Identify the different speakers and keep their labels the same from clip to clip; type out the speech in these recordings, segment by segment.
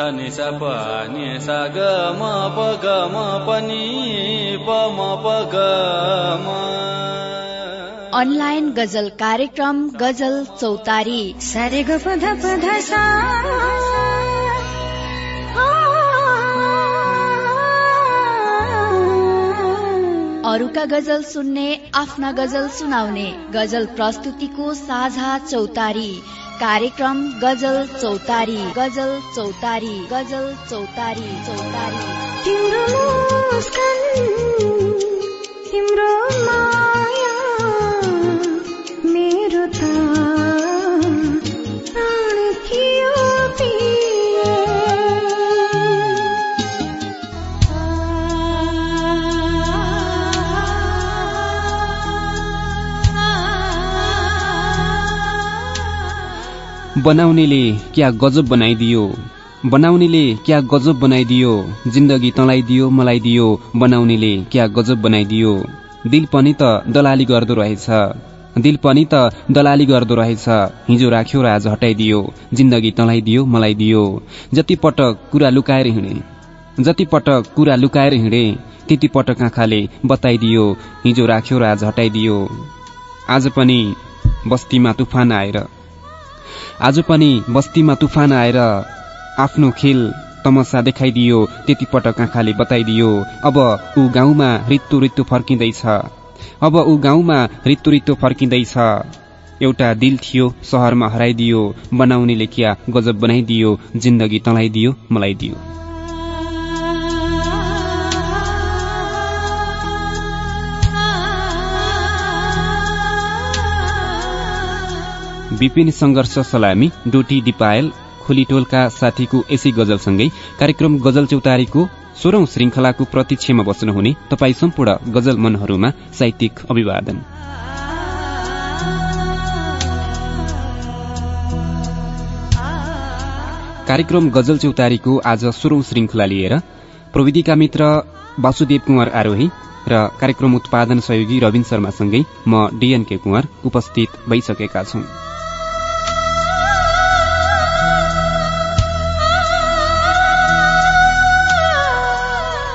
Speaker 1: सा नि सा प नि सा ग म प ग म प नि प म प ग म।
Speaker 2: अनलाइन गजल कार्यक्रम गजल चौतारी।
Speaker 3: सारे ग पध पध सा।
Speaker 2: अरूका गजल सुन्ने आफ्ना गजल सुनाउने। गजल प्रस्तुतिको साझा चौतारी। कार्यक्रम गजल चौतारी गजल चौतारी गजल चौतारी चौतारी।
Speaker 3: तिम्रो तिम्रो
Speaker 4: बनाउनेले क्या गजब बनाइदियो? बनाउनेले क्या गजब बनाइदियो? जिन्दगी तँलाई दियो मलाई दियो। बनाउनेले क्या गजब बनाइदियो? दिल पनि त दलाली गर्दो रहेछ। दिल पनि त दलाली गर्दो रहेछ। हिजो राख्यो र आज हटाइदियो। जिन्दगी तँलाई दियो मलाई दियो। जति पटक कुरा लुकाएर हिँडे। जति पटक कुरा लुकाएर हिँडे त्यति पटक आँखाले बताइदियो। हिजो राख्यो र आज हटाइदियो। आज पनि बस्तीमा तुफान आएर आज पनि बस्तीमा तुफान आएर आफ्नो खेल तमसा देखाइदियो त्यति पटक आँखाले बताइदियो अब ऊ गाउँमा ऋतु ऋतु फर्किँदैछ। अब ऊ गाउँमा ऋतु ऋतु फर्किँदैछ। एउटा दिल थियो सहरमा हराइदियो बनाउनेले क्या गजब बनाइदियो जिन्दगी तँलाई दियो मलाई दियो विपिन संघर्ष सलामी डोटी दिपायल खोलीटोलका साथीको यसै गजलसँगै कार्यक्रम गजल चौतारीको सोह्रौं श्रृंखलाको प्रतीक्षमा बस्नुहुने तपाई सम्पूर्ण गजल मनहरूमा साहित्यिक अभिवादन। कार्यक्रम गजल चौतारीको आज सोह्रौं श्रृंखला लिएर प्रविधिका मित्र वासुदेव कुमार आरोही र कार्यक्रम उत्पादन सहयोगी रविन शर्मासँगै म डीएनके कुमार उपस्थित भइसकेका छौं।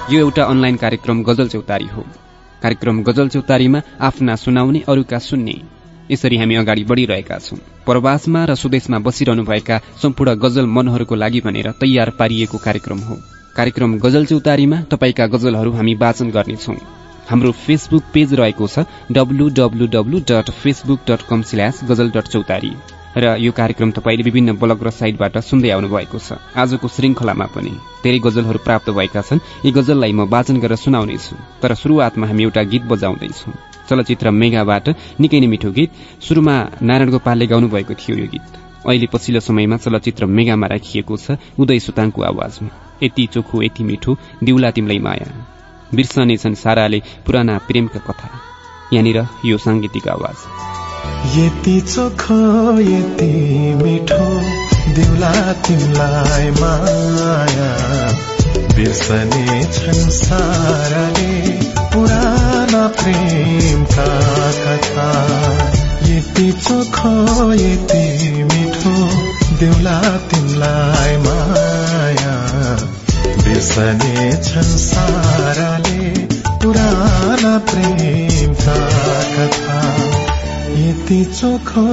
Speaker 4: यो एउटा अनलाइन कार्यक्रम गजल चौतारी हो। कार्यक्रम गजल चौतारीमा आफ्ना सुनाउने अरूका सुन्ने। यसरी हामी अगाडि बढ़िरहेका छौं। प्रवासमा र स्वदेशमा बसिरहनुभएका सम्पूर्ण गजल मनहरूको लागि भनेर तयार पारिएको कार्यक्रम हो। कार्यक्रम गजल चौतारीमा तपाईँका गजलहरू हामी वाचन गर्नेछौ। हाम्रो फेसबुक पेज रहेको छ WWW dot Facebook dot com slash Ghazal dot Chautari. र यो कार्यक्रम तपाईँले विभिन्न ब्लग र साइटबाट सुन्दै आउनु भएको छ। आजको श्रृंखलामा पनि धेरै गजलहरू प्राप्त भएका छन्। यी गजललाई म वाचन गरेर सुनाउनेछु तर शुरूआतमा हामी एउटा गीत बजाउँदैछौ। चलचित्र मेगाबाट निकै नै मिठो गीत। शुरूमा नारायण गोपालले गाउनु भएको थियो यो गीत। अहिले पछिल्लो समयमा चलचित्र मेगामा राखिएको छ उदय सुताङको आवाजमा। यति चोखो यति मिठो दिउला तिमीलाई माया। बिर्सनेछन् साराले पुराना प्रेमका कथा। यहाँनिर यो साङ्गीतिक आवाज।
Speaker 5: यति चोखो यति मिठो दिउला तिमलाई माया। बिर्सने छन् साराले पुराना प्रेमका कथा। यति चोखो यति मिठो दिउला तिमलाई माया। बिर्सने छन् साराले पुराना प्रेमका कथा। यति चोखो।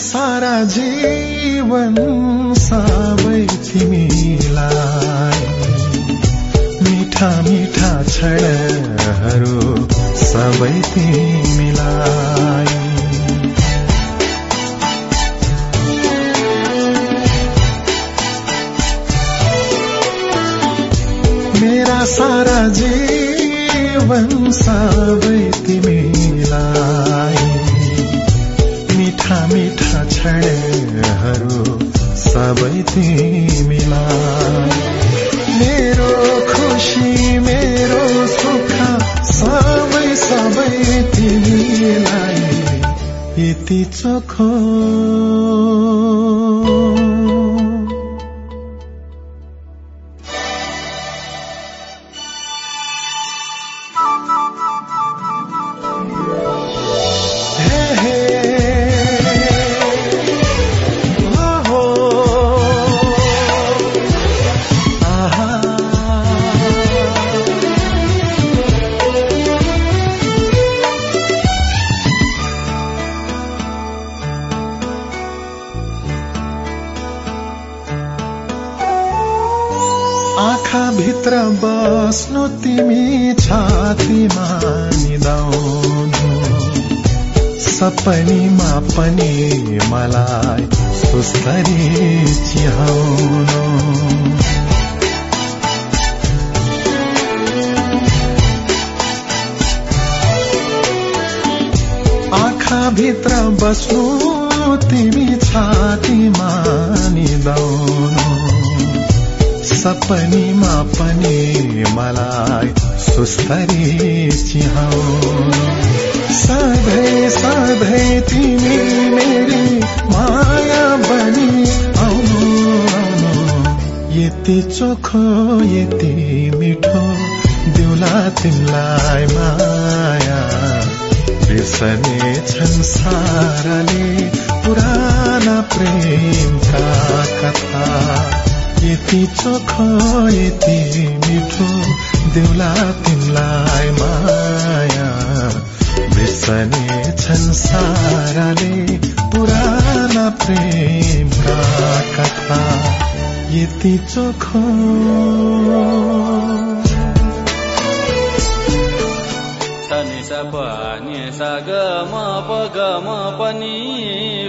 Speaker 5: सारा जीवन सबै तिमीलाई। मिठा मिठा क्षणहरू सबै तिमीलाई। मेरा सारा जीवन सबै तिमीलाई। क्षणहरू सबै तिमीलाई। मेरो खुसी मेरो सुख सबै सबै तिमीलाई। यति चोखो। सपनीमा पनि मलाई सुस्तरी चिहाउनु। भित्र बस्नु तिमी छातीमा निदाउनु सपनीमा पनि मलाई सुस्तरी चिहाउ सधैँ सधैँ तिमी मेरी माया बनी। आउनु आउनु यति चोखो यति मिठो दिउला तिमीलाई माया। बिर्सने छन् साराले पुराना प्रेमका कथा। यति चोखो यति मिठो देउला तिमीलाई प्रेमका कथा यति चोखो।
Speaker 1: सप नि सा ग म प ग म प नि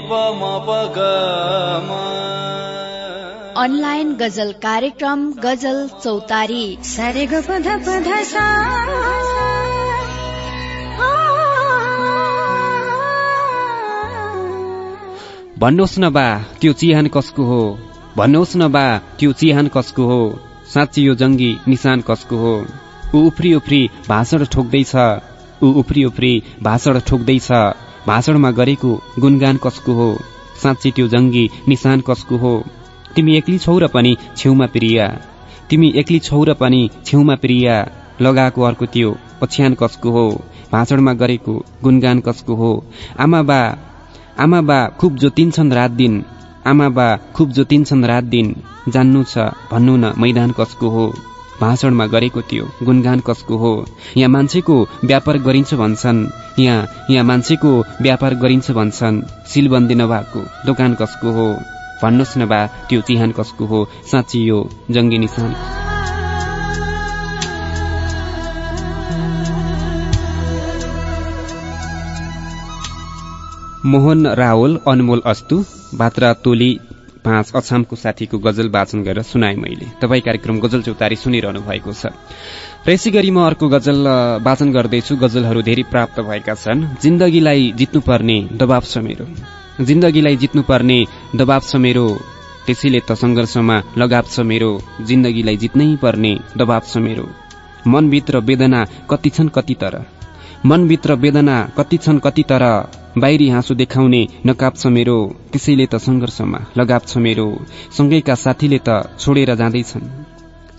Speaker 1: प म प ग म
Speaker 2: अनलाइन गजल कार्यक्रम गजल चौतारी।
Speaker 3: सारे ग पध पध
Speaker 4: भन्नुहोस् न बा त्यो चिहान कसको हो? भन्नुहोस् न बा त्यो चिहान कसको हो? साँच्ची यो जङ्गी निशान कसको हो? ऊ उफ्री उफ्री भाषण ठोक्दैछ। ऊ उफ्री उफ्री भाषण ठोक्दैछ। भाषणमा गरेको गुणगान कसको हो? साँच्ची त्यो जङ्गी निशान कसको हो? तिमी एक्ली छौ र पनि छेउमा प्रिया। तिमी एक्ली छौ र पनि छेउमा प्रिया। लगाएको अर्को त्यो ओछ्यान कसको हो? भाषणमा गरेको गुणगान कसको हो? आमा बा आमा बा खुब जोतिन्छन् रात दिन। आमा बा खुब जोतिन्छन् रात दिन। जान्नु छ भन्नु न मैदान कसको हो? भाषणमा गरेको त्यो गुणगान कसको हो? यहाँ मान्छेको व्यापार गरिन्छ भन्छन्। यहाँ यहाँ मान्छेको व्यापार गरिन्छ भन्छन्। सिलबन्दी नभएको दोकान कसको हो? भन्नुहोस् न बा त्यो चिहान कसको हो? साँच्ची यो जङ्गी निशान। मोहन रावल अनमोल अस्तु। भात्रा तोली पाँच अछामको साथीको गजल वाचन गरेर सुनाए मैले। तपाईँ कार्यक्रम गजल चौतारी सुनिरहनु भएको छ। र यसै गरी म अर्को गजल वाचन गर्दैछु। गजलहरू धेरै प्राप्त भएका छन्। जिन्दगीलाई जित्नुपर्ने दबाव छ मेरो। जिन्दगीलाई जित्नुपर्ने दबाव छ मेरो। त्यसैले त संघर्षमा लगाव छ मेरो। जिन्दगीलाई जित्नै पर्ने दबाव छ मेरो। मनभित्र वेदना कति छन् कति तर। मनभित्र वेदना कति छन् कति तर। बाहिरी हाँसो देखाउने नकाप छ मेरो त्यसैले त संघर्षमा छ मेरो सँगैका साथीले त छोडेर जाँदैछन्।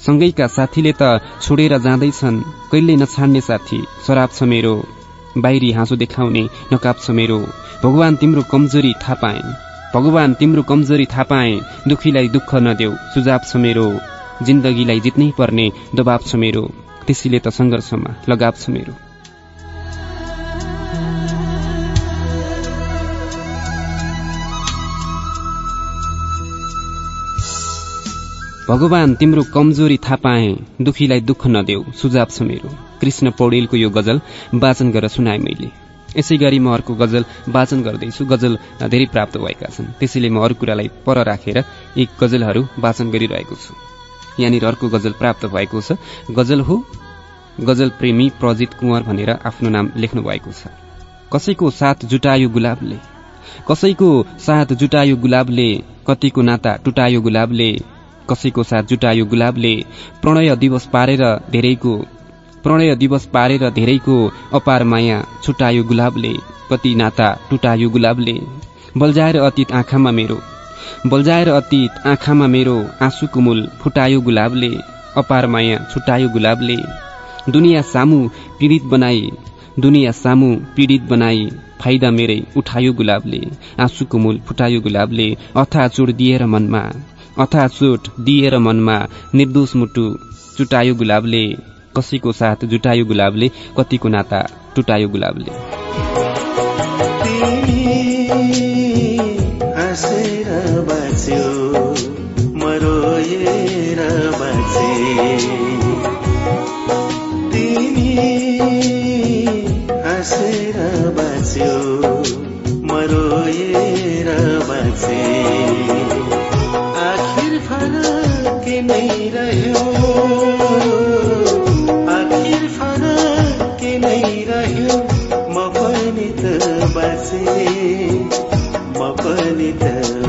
Speaker 4: सँगैका साथीले त छोडेर जाँदैछन् कहिल्यै नछाड्ने साथी शराब छ मेरो बाहिरी हाँसो देखाउने नकाप छ मेरो भगवान तिम्रो कमजोरी थाहा पाए भगवान तिम्रो कमजोरी थाहा पाए दुखीलाई दुःख नदेऊ सुझाव छ मेरो जिन्दगीलाई जित्नै पर्ने दबाव छ मेरो त्यसैले त संघर्षमा लगाव छ मेरो। भगवान तिम्रो कमजोरी थाहा पाए दुखीलाई दुःख नदेऊ सुझाव छ मेरो। कृष्ण पौडेलको यो गजल वाचन गरेर सुनाए मैले। यसै गरी म अर्को गजल वाचन गर्दैछु। गजल धेरै प्राप्त भएका छन्। त्यसैले म अरू कुरालाई पर राखेर यी गजलहरू वाचन गरिरहेको छु। यहाँनिर अर्को गजल प्राप्त भएको छ। गजल हो गजल प्रेमी प्रजित कुँवर भनेर आफ्नो नाम लेख्नु भएको छ। कसैको साथ जुटायो गुलाबले? कसैको साथ जुटायो गुलाबले? कतिको नाता टुटायो गुलाबले? कसैको साथ जुटायो गुलाबले। प्रणय दिवस पारेर धेरैको प्रणय दिवस पारेर धेरैको अपार माया छुटायो गुलाबले। कति नाता टुटायो गुलाबले। बल्झाएर अतीत आँखामा मेरो। बल्झाएर अतीत आँखामा मेरो आँसुको मूल फुटायो गुलाबले। अपार माया छुटायो गुलाबले। दुनियाँ सामु पीडित बनाई दुनियाँ सामु पीडित बनाई फाइदा मेरै उठायो गुलाबले। आँसुको मूल फुटायो गुलाबले। अथा चोट दिएर मनमा अथा चोट दिएर मनमा निर्दोष मुटु चुटायो गुलाबले। कसैको साथ जुटायो गुलाबले कतिको नाता टुटायो गुलाबले।
Speaker 5: बाँच्यो मरोएर बाँचे फरक नै रह्यो। आखिर फरक नै रह्यो। म पनि त बाँचे म पनि त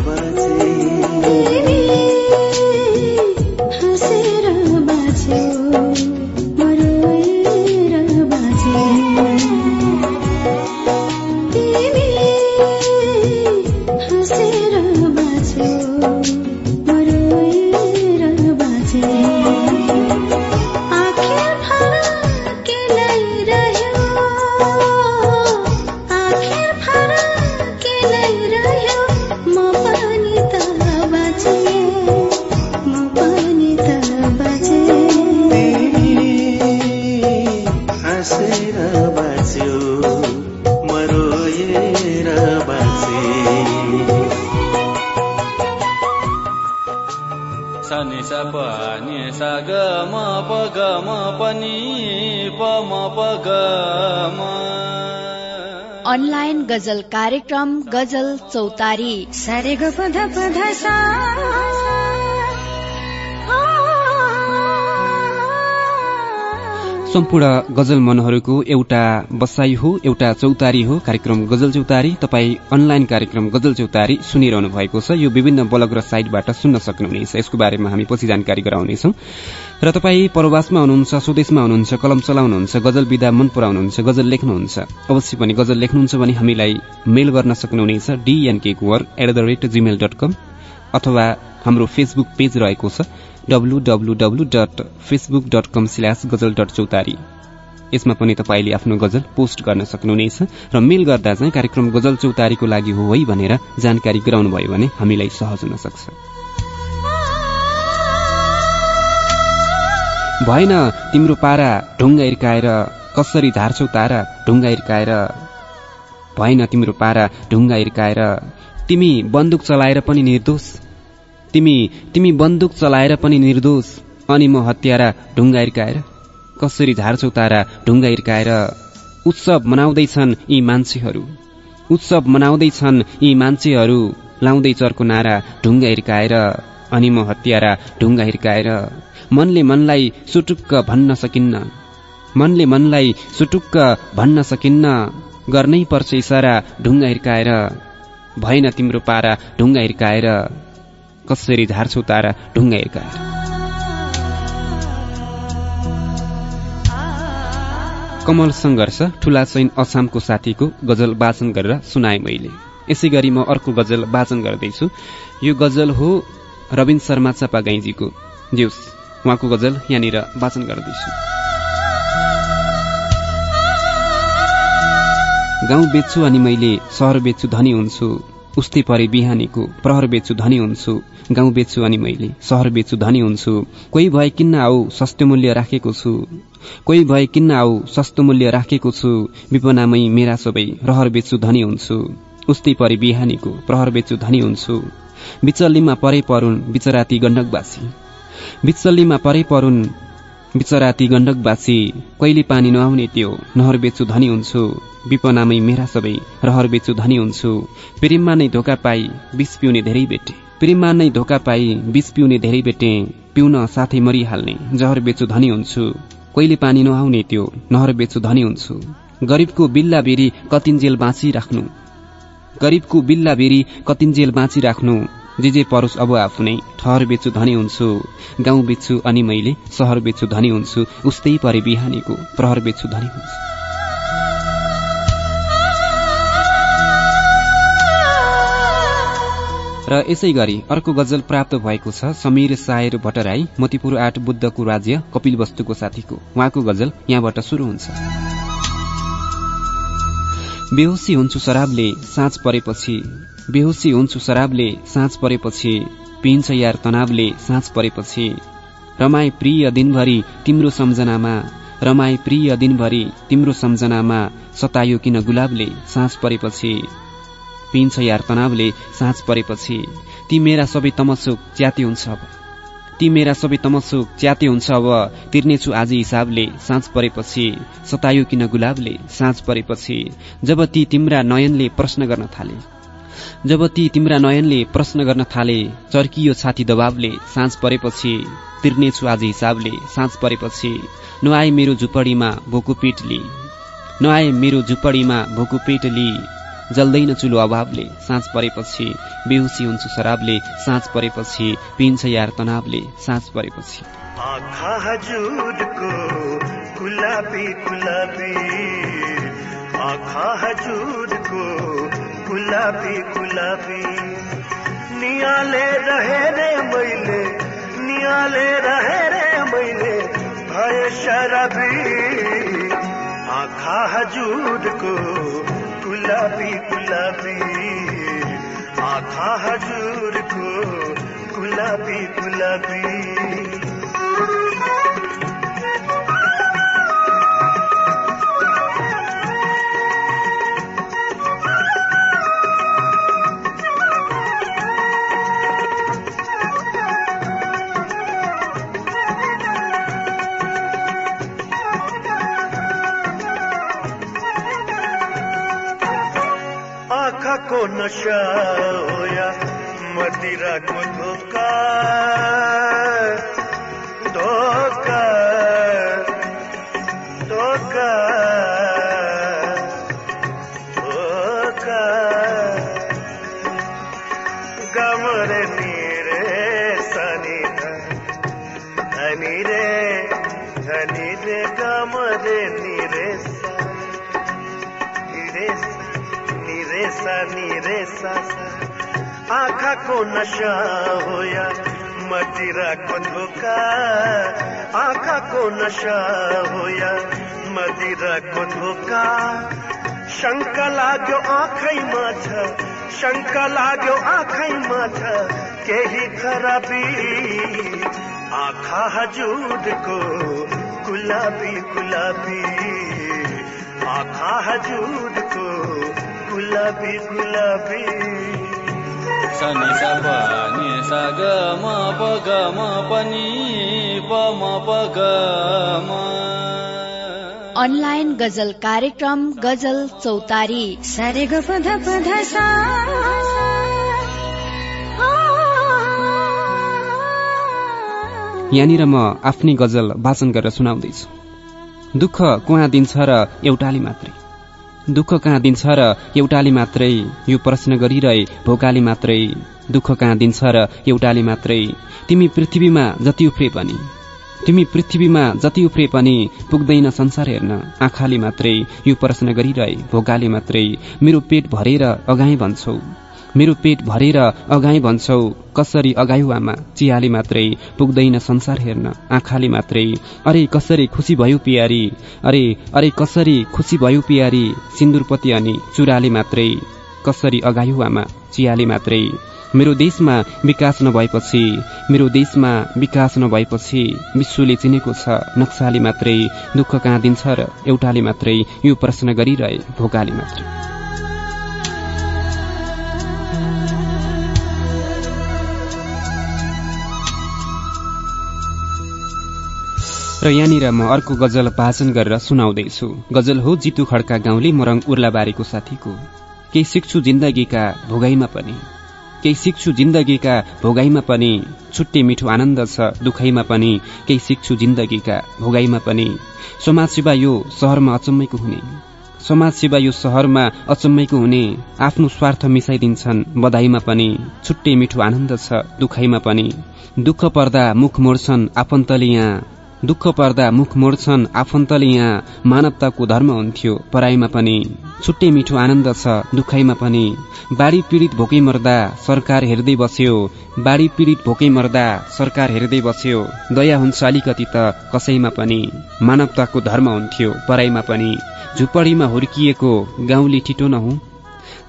Speaker 2: अनलाइन गजल कार्यक्रम गजल चौतारी।
Speaker 3: सारे पध पध
Speaker 4: सम्पूर्ण गजल मनहरूको एउटा बसाई हो एउटा चौतारी हो। कार्यक्रम गजल चौतारी तपाईँ अनलाइन कार्यक्रम गजल चौतारी सुनिरहनु भएको छ। यो विभिन्न ब्लग र साइटबाट सुन्न सक्नुहुनेछ। यसको बारेमा हामी पछि जानकारी गराउनेछौ। र तपाईँ परवासमा हुनुहुन्छ स्वदेशमा हुनुहुन्छ कलम चलाउनुहुन्छ गजल विधा मन पराउनुहुन्छ गजल लेख्नुहुन्छ। अवश्य पनि गजल लेख्नुहुन्छ भने हामीलाई मेल गर्न सक्नुहुनेछ। डिएनके कुवर एट अथवा हाम्रो फेसबुक पेज रहेको छ। WWW dot Facebook dot com slash Ghazal dot Chautari यसमा पनि तपाईँले आफ्नो गजल पोस्ट गर्न सक्नुहुनेछ र मेल गर्दा चाहिँ कार्यक्रम गजल चौतारीको लागि हो है भनेर जानकारी गराउनुभयो भने हामीलाई सहज हुन सक्छ भएन तिम्रो पारा ढुङ्गा इर्काएर कसरी झार्छौ तारा ढुङ्गा इर्काएर भएन तिम्रो पारा ढुङ्गा इर्काएर तिमी बन्दुक चलाएर पनि निर्दोष? तिमी तिमी बन्दुक चलाएर पनि निर्दोष। अनि म हत्यारा ढुङ्गा इर्काएर कसरी झार्छौ तारा ढुङ्गा इर्काएर उत्सव मनाउँदैछन् यी मान्छेहरू। उत्सव मनाउँदैछन् यी मान्छेहरू। लाउँदै चर्को नारा ढुङ्गा हिर्काएर। अनि म हत्यारा ढुङ्गा हिर्काएर। मनले मनलाई सुटुक्क भन्न सकिन्न। मनले मनलाई सुटुक्क भन्न सकिन्न। गर्नै पर्छ इसारा ढुङ्गा हिर्काएर। भएन तिम्रो पारा ढुङ्गा हिर्काएर। कसरी झार्छौ तारा ढुङ्गा हिर्काएर कमल सङ्घर्ष ठूला चैन असामको साथीको गजल वाचन गरेर सुनाए मैले। यसै गरी म अर्को गजल वाचन गर्दैछु। यो गजल हो रविन शर्मा चापा गाईजीको ज्यूस उहाँको गजल यहाँनिर वाचन गर्दैछु। गाउँ बेच्छु अनि मैले सहर बेच्छु धनी हुन्छु। उस्तै परे बिहानीको प्रहर बेच्छु धनी हुन्छु गाउँ बेच्छु अनि मैले सहर बेच्छु धनी हुन्छु। कोही भए किन्न आऊ सस्तो मूल्य राखेको छु। कोही भए किन्न आऊ सस्तो मूल्य राखेको छु। विपनामै मेरा सबै रहर बेच्छु धनी हुन्छु। उस्तै परे बिहानीको प्रहर बेच्छु धनी हुन्छु। बिचल्लीमा परे परुन् बिचराती गण्डकवासी। बिचल्लीमा परे परुन् बिचराती गण्डकवासी कहिले पानी नआउने त्यो नहर बेच्छु धनी हुन्छु। विपनामै मेरा सबै रहर बेच्छु धनी हुन्छु। प्रेममा नै धोका पाई विष पिउने धेरै बेटे। प्रेममा नै धोका पाई विष पिउने धेरै बेटे। पिउन साथै मरिहाल्ने जहर बेच्छु धनी हुन्छु। कहिले पानी नआउने त्यो नहर बेचु धनी हुन्छु। गरिबको बिल्ला बेरी कतिन्जेल बाँचिराख्नु। गरिबको बिल्ला बेरी कतिन्जेल बाँचिराख्नु। जे परोस् अब आफू नै ठहर बेच्छु धनी हुन्छु गाउँ बेच्छु अनि मैले सहर बेच्छु धनी हुन्छु उस्तै परे बिहानीको प्रहर बेच्छु धनी हुन्छु। र यसै गरी अर्को गजल प्राप्त भएको छ समीर सायर भट्टराई मतिपुर आठ बुद्धको राज्य कपिल वस्तुको साथीको। उहाँको गजल यहाँबाट सुरु हुन्छ। बेहोसी हुन्छु शराबले साँझ परेपछि। बेहोसी हुन्छु शराबले साँझ परेपछि पिन्छ यार तनावले साँझ परेपछि। रमाए प्रिय दिनभरि तिम्रो सम्झनामा रमाए प्रिय दिनभरि तिम्रो सम्झनामा सतायो किन गुलाबले साँझ परेपछि। पिन्छ यार तनावले साँझ परेपछि ती मेरा सबै तमसुक च्याते हुन्छ अब ती मेरा सबै तमसुक च्याते हुन्छ अब तिर्नेछु आज हिसाबले साँझ परेपछि सतायो किन गुलाबले साँझ परेपछि जब ती तिम्रा नयनले प्रश्न गर्न थाले। जब ती तिम्रा नयनले प्रश्न गर्न थाले चर्कियो छाती दबावले साँझ परेपछि तिर्नेछु आज हिसाबले साँझ परेपछि नआए मेरो झुपडीमा भोको पेटली नआए मेरो झुपडीमा भोको पेटली जल्दैन चुलो अभावले साँझ परेपछि बेहुसी हुन्छु शराबले साँझ परेपछि पिन्छ यार तनावले साँझ परेपछि।
Speaker 6: आँखा हजुरको गुलाबी गुलाबी। नियाले रहे रे मैले, नियाले रहे रे मैले भय शराबी। आँखा हजुरको गुलाबी गुलाबी। आँखा हजुरको गुलाबी गुलाबी। आँखाको नशा होया मदिराको धोका धोका धोका धोका को नशा होया मदिरा को धोका आँखा को नशा होया मदिरा को धोका शङ्का लाग्यो आँखैमा छ शङ्का लाग्यो आँखैमा छ केही खराबी आँखा हजुरको गुलाबी गुलाबी। आँखा हजुरको गुलाबी गुलाबी।
Speaker 1: सनि नि सा ग म प ग म प नि प म प ग म
Speaker 2: अनलाइन गजल कार्यक्रम गजल चौतारी।
Speaker 3: सारे ग पध पध सा
Speaker 4: यहाँनिर म आफ्नै गजल वाचन गरेर सुनाउँदैछु। दुःख कहाँ दिन्छ र एउटाले मात्रै। दुःख कहाँ दिन्छ र एउटाले मात्रै? यो प्रश्न गरिरहे भोकाले मात्रै। दुःख कहाँ दिन्छ र एउटाले मात्रै? तिमी पृथ्वीमा जति उफ्रे पनि। तिमी पृथ्वीमा जति उफ्रे पनि पुग्दैन संसार हेर्न। आँखाले मात्रै यो प्रश्न गरिरहे भोकाले मात्रै। मेरो पेट भरेर अगाए भन्छौ मेरो पेट भरेर अगाए भन्छौ। कसरी अगायौ आमा चियाले मात्रै पुग्दैन संसार हेर्न। आँखाले मात्रै। अरे कसरी खुसी भयो पियारी? अरे अरे कसरी खुसी भयो पियारी? सिन्दुरपति अनि चुराले मात्रै। कसरी अगायौ आमा चियाले मात्रै। मेरो देशमा विकास नभएपछि मेरो देशमा विकास नभएपछि विश्वले चिनेको छ नक्साले मात्रै दुःख कहाँ दिन्छ र एउटाले मात्रै यो प्रश्न गरिरहे भोकाले मात्रै। र यहाँनिर म अर्को गजल वाचन गरेर सुनाउँदैछु। गजल हो जितु खड्का गाउँले मरङ उर्लाबारीको साथीको। केही सिक्छु जिन्दगीका भोगाईमा पनि। केही सिक्छु जिन्दगीका भोगाईमा पनि। छुट्टै मिठो आनन्द छ दुखैमा पनि। केही सिक्छु जिन्दगीका भोगाईमा पनि। समाजसेवा यो सहरमा अचम्मैको हुने। समाजसेवा यो सहरमा अचम्मैको हुने। आफ्नो स्वार्थ मिसाइदिन्छन् बधाईमा पनि। छुट्टै मिठो आनन्द छ दुखैमा पनि। दुःख पर्दा मुख मोड्छन् आफन्तले यहाँ। दुःख पर्दा मुख मोड्छन्। आफन्तले यहाँ मानवताको धर्म हुन्थ्यो। पराईमा पनि। छुट्टै मिठो आनन्द छ दुखैमा पनि। बाढी पीड़ित भोकै मर्दा सरकार हेर्दै बस्यो। बाढी पीड़ित भोकै मर्दा सरकार हेर्दै बस्यो। दया हुन्छ अलिकति त कसैमा पनि। मानवताको धर्म हुन्थ्यो। पराईमा पनि। झुपडीमा हुर्किएको गाउँले ठिटो नहुँ।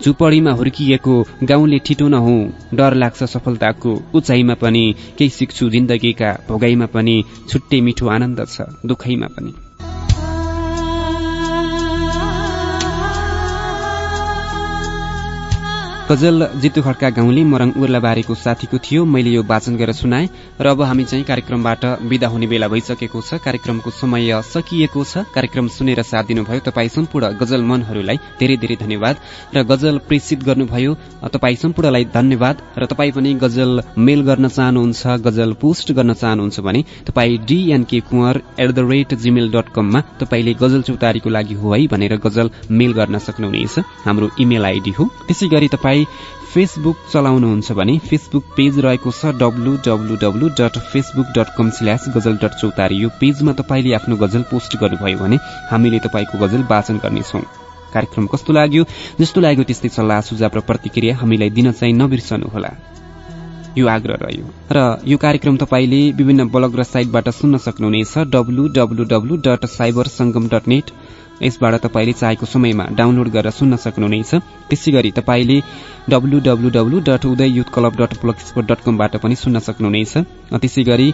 Speaker 4: झुपडीमा हुर्किएको गाउँले ठिटो नहुँ। डर लाग्छ सफलताको। उचाइमा पनि केही सिक्छु जिन्दगीका भोगाईमा पनि छुट्टै मिठो आनन्द छ दुखैमा पनि। गजल जितु खड्का गाउँले मरङ उर्लाबारीको साथीको थियो मैले यो वाचन गरेर सुनाए। र अब हामी चाहिँ कार्यक्रमबाट विदा हुने बेला भइसकेको छ। कार्यक्रमको समय सकिएको छ। कार्यक्रम सुनेर साथ दिनुभयो तपाईँ सम्पूर्ण गजल मनहरूलाई धेरै धेरै धन्यवाद। र गजल प्रेषित गर्नुभयो तपाईँ सम्पूर्णलाई धन्यवाद। र तपाईँ पनि गजल मेल गर्न चाहनुहुन्छ गजल पोस्ट गर्न चाहनुहुन्छ भने तपाईँ DNK Kuwar at the rate Gmail dot कममा तपाईँले गजल चौतारीको लागि हो है भनेर गजल मेल गर्न सक्नुहुनेछ। हाम्रो इमेल आइडी हो। त्यसै गरी फेसबुक चलाउनुहुन्छ भने फेसबुक पेज रहेको छ W W dot Facebook dot com slash Ghazal dot Chautari यो पेजमा तपाईँले आफ्नो गजल पोस्ट गर्नुभयो भने हामीले तपाईँको गजल वाचन गर्नेछौ। कार्यक्रम कस्तो लाग्यो? जस्तो लाग्यो त्यस्तै सल्लाह सुझाव र प्रतिक्रिया हामीलाई दिन चाहिँ नबिर्सनुहोला। यो आग्रह रह्यो। र यो कार्यक्रम तपाईँले विभिन्न ब्लग र साइटबाट सुन्न सक्नुहुनेछ W W W dot cyber Sangam dot net यसबाट तपाईँले चाहेको समयमा डाउनलोड गरेर सुन्न सक्नुहुनेछ। त्यसै गरी तपाईँले W dot Uday youth club dot blog spot dot कमबाट पनि सुन्न सक्नुहुनेछ। त्यसै गरी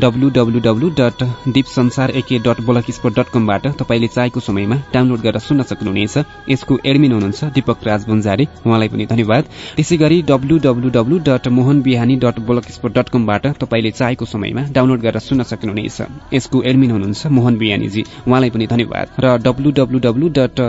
Speaker 4: W dot Deep Sansar AK dot blogspot dot कमबाट तपाईँले चाहेको समयमा डाउनलोड गरेर सुन्न सक्नुहुनेछ। यसको एडमिन हुनुहुन्छ दीपक राज बन्जारे उहाँलाई पनि धन्यवाद। त्यसै गरी W dot Mohan Bihani dot blogspot dot कमबाट तपाईँले चाहेको समयमा डाउनलोड गरेर सुन्न सक्नुहुनेछ। यसको एडमिन हुनुहुन्छ मोहन बिहानीजी। उहाँलाई पनि धन्यवाद। र डब्लु डट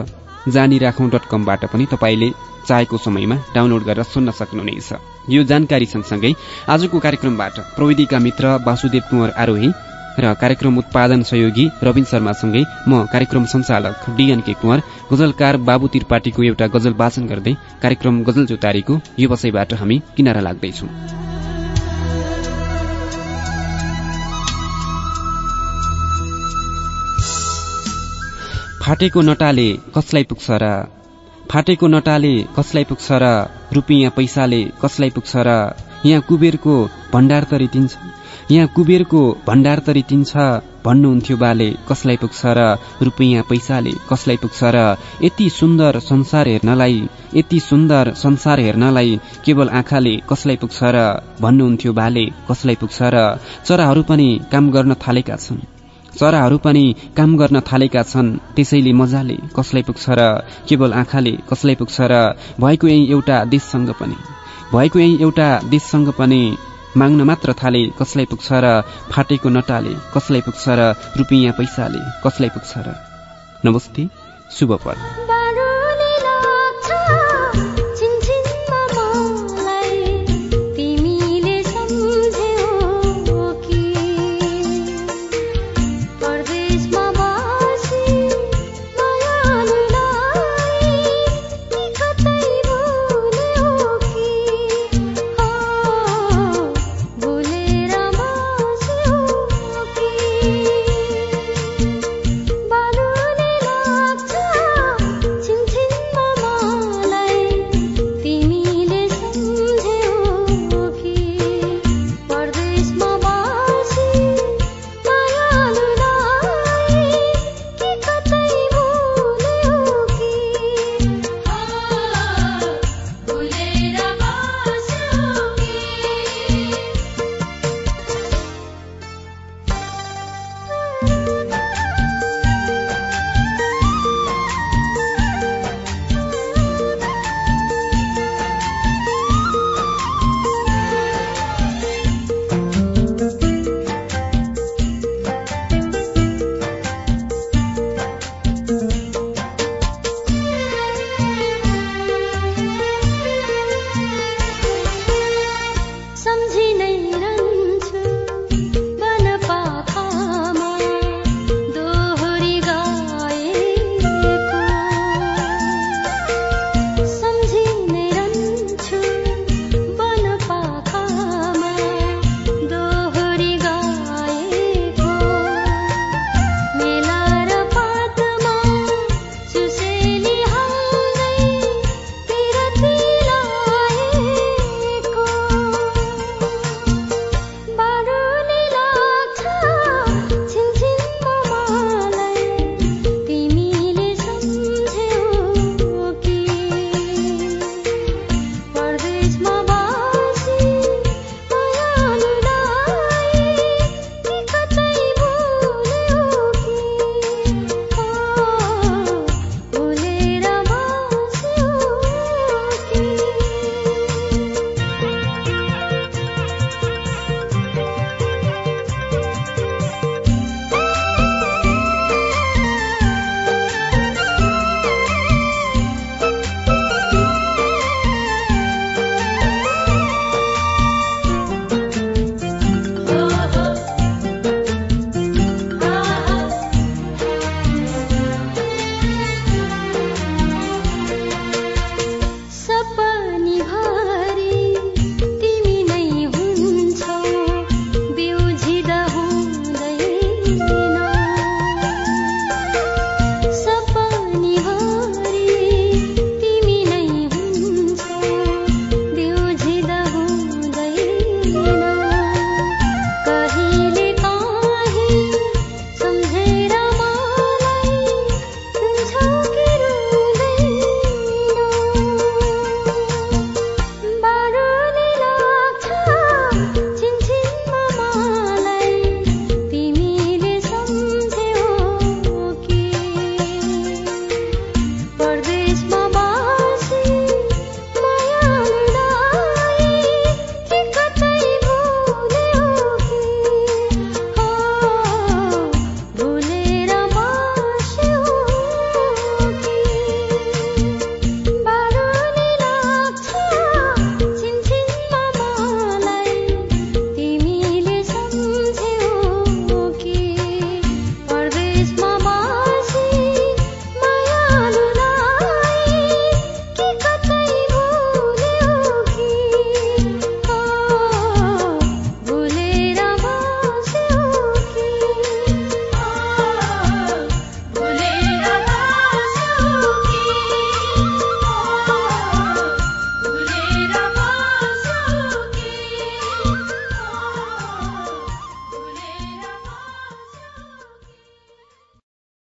Speaker 4: जानिराखौं डट कमबाट पनि तपाईँले चाहेको समयमा डाउनलोड गरेर सुन्न सक्नुहुनेछ। यो जानकारी सँगसँगै आजको कार्यक्रमबाट प्रविधिका मित्र वासुदेव कुँवर आरोही र कार्यक्रम उत्पादन सहयोगी रविन शर्मासँगै म कार्यक्रम संचालक डीएनके कुँवर गजलकार बाबु त्रिपाठीको एउटा गजल वाचन गर्दै कार्यक्रम गजल जोतारीको यो वसैबाट हामी किनारा लाग्दैछौं। फाटेको नटाले कसलाई पुग्छ र? फाटेको नटाले कसलाई पुग्छ र? रुपियाँ पैसाले कसलाई पुग्छ र? यहाँ कुबेरको भण्डार त रितिन्छ यहाँ कुबेरको भण्डार त रितिन्छ भन्नुहुन्थ्यो बाले कसलाई पुग्छ र? रुपियाँ पैसाले कसलाई पुग्छ र? यति सुन्दर संसार हेर्नलाई यति सुन्दर संसार हेर्नलाई केवल आँखाले कसलाई पुग्छ र? भन्नुहुन्थ्यो बाले कसलाई पुग्छ र? चराहरू पनि काम गर्न थालेका छन्। चराहरू पनि काम गर्न थालेका छन्। त्यसैले मजाले कसलाई पुग्छ र केवल आँखाले कसलाई पुग्छ र भएको यही एउटा देशसँग पनि। भएको यही एउटा देशसँग पनि माग्न मात्र थाले कसलाई पुग्छ र फाटेको नटाले कसलाई पुग्छ र रुपियाँ पैसाले कसलाई पुग्छ र। नमस्ते शुभ पर्व